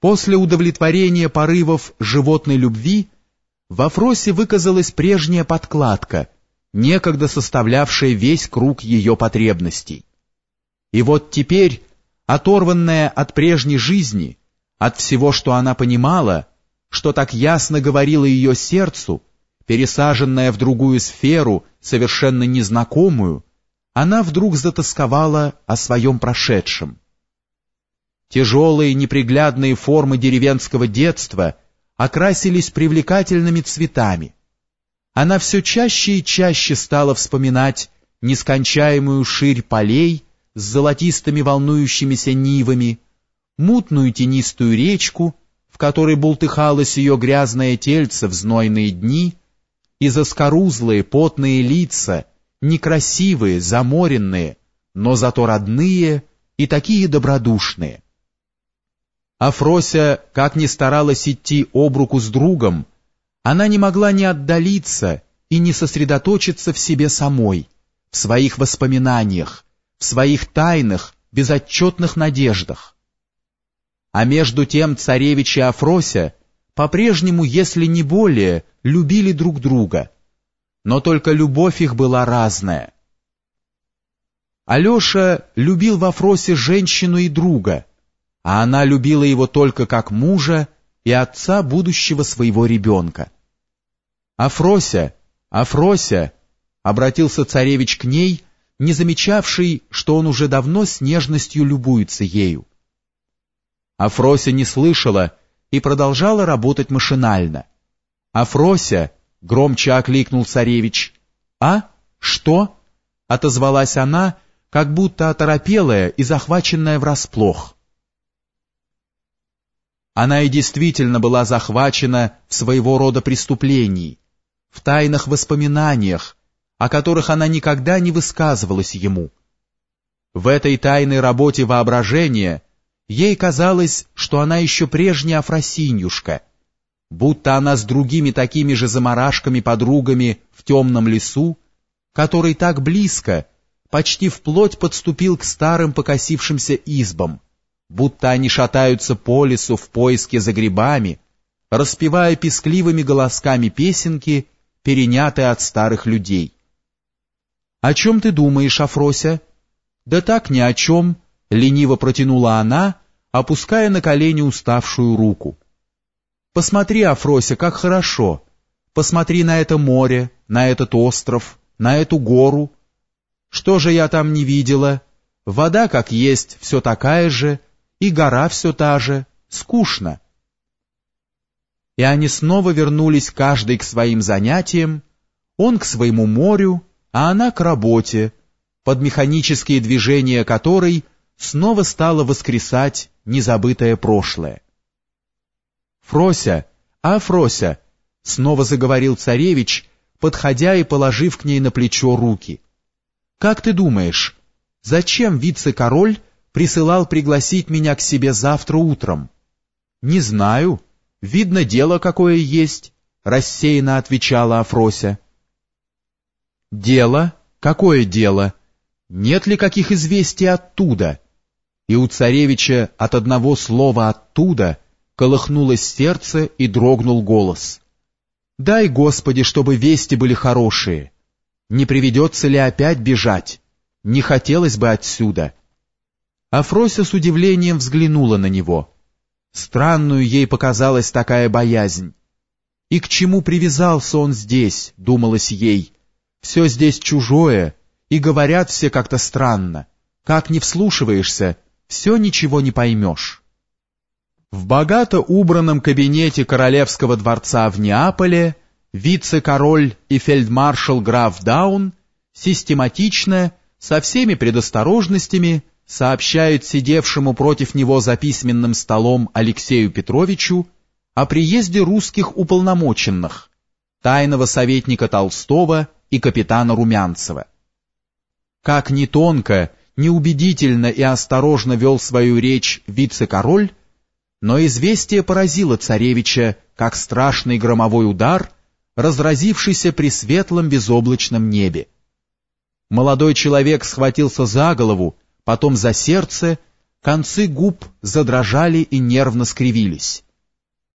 После удовлетворения порывов животной любви во Фросе выказалась прежняя подкладка, некогда составлявшая весь круг ее потребностей. И вот теперь, оторванная от прежней жизни, от всего, что она понимала, что так ясно говорило ее сердцу, пересаженная в другую сферу, совершенно незнакомую, она вдруг затасковала о своем прошедшем. Тяжелые неприглядные формы деревенского детства окрасились привлекательными цветами. Она все чаще и чаще стала вспоминать нескончаемую ширь полей с золотистыми волнующимися нивами, мутную тенистую речку, в которой бултыхалось ее грязное тельце в знойные дни, и заскорузлые потные лица, некрасивые, заморенные, но зато родные и такие добродушные. А Фрося, как ни старалась идти об руку с другом, она не могла не отдалиться и не сосредоточиться в себе самой, в своих воспоминаниях, в своих тайных, безотчетных надеждах. А между тем царевич и Афрося по-прежнему, если не более, любили друг друга, но только любовь их была разная. Алеша любил в Афросе женщину и друга — а она любила его только как мужа и отца будущего своего ребенка. «Афрося! Афрося!» — обратился царевич к ней, не замечавший, что он уже давно с нежностью любуется ею. Афрося не слышала и продолжала работать машинально. «Афрося!» — громче окликнул царевич. «А? Что?» — отозвалась она, как будто оторопелая и захваченная врасплох. Она и действительно была захвачена в своего рода преступлении, в тайных воспоминаниях, о которых она никогда не высказывалась ему. В этой тайной работе воображения ей казалось, что она еще прежняя Афросиньюшка, будто она с другими такими же заморашками-подругами в темном лесу, который так близко, почти вплоть подступил к старым покосившимся избам, будто они шатаются по лесу в поиске за грибами, распевая пескливыми голосками песенки, перенятые от старых людей. «О чем ты думаешь, Афрося?» «Да так ни о чем», — лениво протянула она, опуская на колени уставшую руку. «Посмотри, Афрося, как хорошо. Посмотри на это море, на этот остров, на эту гору. Что же я там не видела? Вода, как есть, все такая же, и гора все та же, скучно. И они снова вернулись каждый к своим занятиям, он к своему морю, а она к работе, под механические движения которой снова стало воскресать незабытое прошлое. «Фрося, а, Фрося!» — снова заговорил царевич, подходя и положив к ней на плечо руки. «Как ты думаешь, зачем вице-король присылал пригласить меня к себе завтра утром. Не знаю, видно дело какое есть, рассеянно отвечала Афрося. Дело? Какое дело? Нет ли каких известий оттуда? И у царевича от одного слова «оттуда» колыхнулось сердце и дрогнул голос. Дай, Господи, чтобы вести были хорошие. Не приведется ли опять бежать? Не хотелось бы отсюда. Афрося с удивлением взглянула на него. Странную ей показалась такая боязнь. И к чему привязался он здесь, думалось ей. Все здесь чужое, и говорят все как-то странно. Как не вслушиваешься, все ничего не поймешь. В богато убранном кабинете королевского дворца в Неаполе вице-король и фельдмаршал граф Даун систематично, со всеми предосторожностями, сообщают сидевшему против него за письменным столом Алексею Петровичу о приезде русских уполномоченных, тайного советника Толстого и капитана Румянцева. Как ни тонко, ни убедительно и осторожно вел свою речь вице-король, но известие поразило царевича, как страшный громовой удар, разразившийся при светлом безоблачном небе. Молодой человек схватился за голову, потом за сердце, концы губ задрожали и нервно скривились.